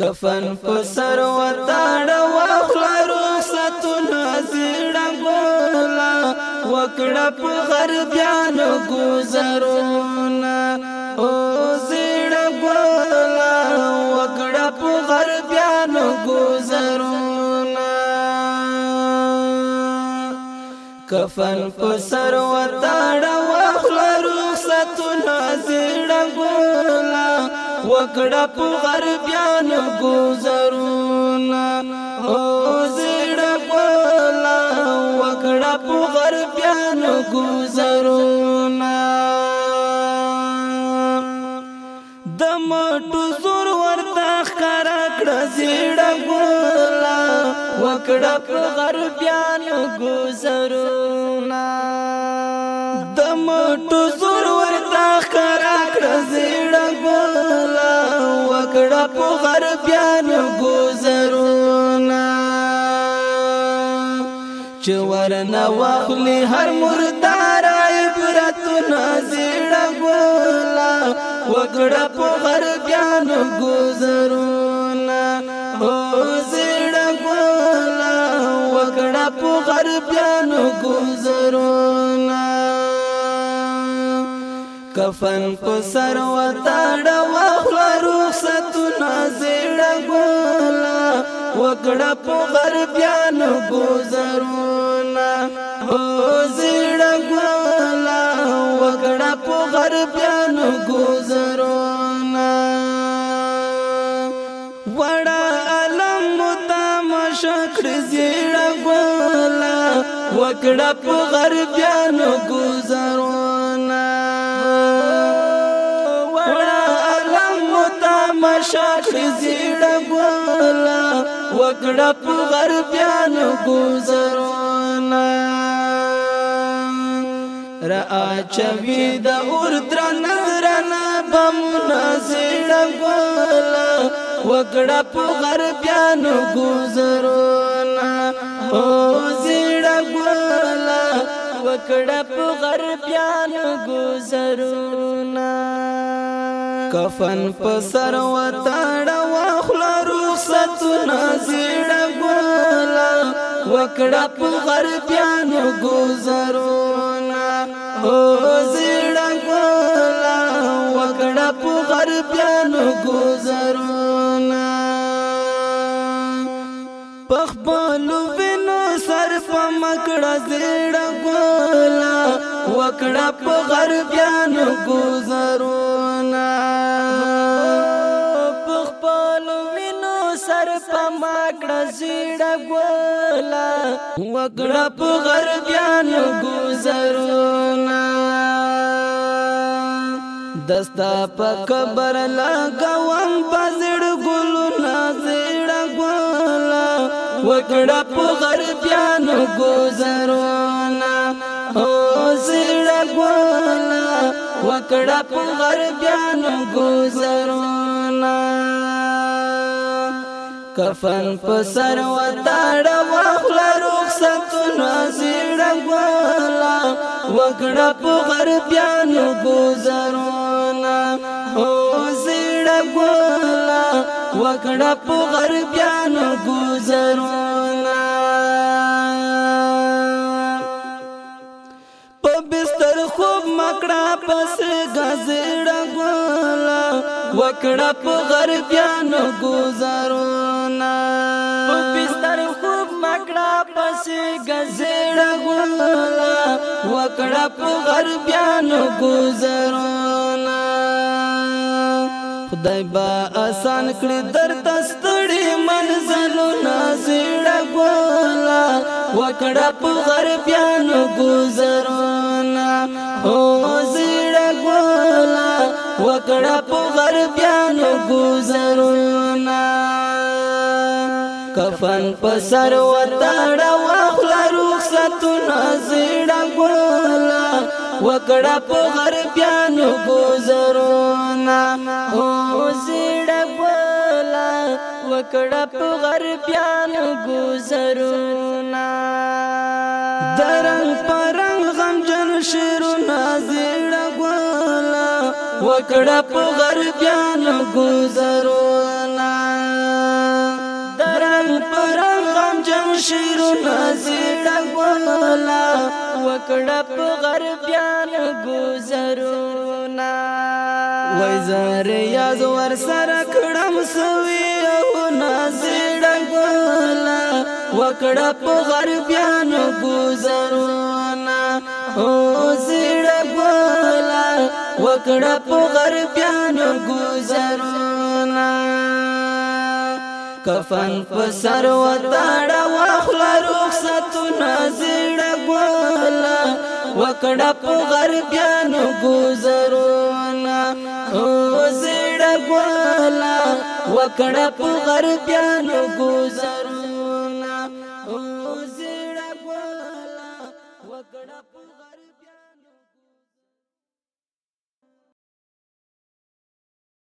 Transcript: کفن په سر وتاړ واخلا رخصتون زړه ګولا وکړه په غر بیان گزارونه او زړه ګولا وکړه په غر بیان گزارونه کفن په سر وتاړ واخلا رخصتون زړه وکړه په غربيان گزارونه او زړه کولا وکړه په غربيان گزارونه د مټو زور ورته ښکار کړ زړه کولا وکړه په غربيان گزارونه د مټو زور په غربيان گذرونا چې ورنا واخلي هر مردار عبرت نازړ ګولا وګړه په غربيان گذرونا او زړ ګولا وګړه په غربيان گذرونا کفن کو سر وتاړه زړه ګولا وکړه په غربيانو گذرونه هو زړه ګولا وکړه په غربيانو گذرونه وړه علم متمشکړ زړه ګولا وکړه په غربيانو گذرونه شاخې زیړه بولا وګړه په غربیانو ګوزرونه را اچوي د اور درن درن بم نازړه بولا وګړه په غربیانو ګوزرونه او زیړه بولا وګړه په غربیانو ګوزرونه کفن پسر و تاڑا واخلا روخصت نازیڑ گولا وکڑا پا غربیانو گوزرونا او زیڑ گولا وکڑا پا غربیانو گوزرونا پخبالو وینو سر پا مکڑا زیڑ گولا وکڑا پا غربیانو گوزرونا جانا پخپل وینو سر پما کړه زیړه ګولا وکړه په غربيان ګوزرونا دستا په قبر لګوم بزړ ګلونا زیړه ګولا وکړه په غربيان ګوزرونا او وکړه په غربیانو گزارونه کفن په سر وتاړه واخله رخصتونه زیړه ګوالا وکړه په غربیانو گزارونه هو زیړه ګوالا وکړه په غربیانو گزارونه بس غزړه ګولا وکړه په غربيانو گزارونه په بستر خوب مکړه پس غزړه ګولا وکړه په غربيانو گزارونه خدای با آسان کړی درته ستړي منځلو نازړه ګولا وکړه په غربيانو گزارونه او وکړه په غربیانو گزارونه کفن په سر وتاړه واخله رخصتونه زړه ګولا وکړه په غربیانو گزارونه او زړه ګولا وکړه په غربیانو گزارونه درنګ پرنګ غمجن شیرونه زړه وکړه په غربيانو گزارونه درنګ پرنګ غم جمشیرونه زیړه ګولا وکړه په غربيانو گزارونه وای زره یاد ور سره کړم سوي او نازړه ګولا وکړه په غربيانو گزارونه او زیړه وکړه په غربیانو گزارونه کفن په سر وتاړه واخله رخصتونه زړه ګولا وکړه په غربیانو گزارونه او زړه ګولا وکړه په غربیانو گزارونه او زړه ګولا وکړه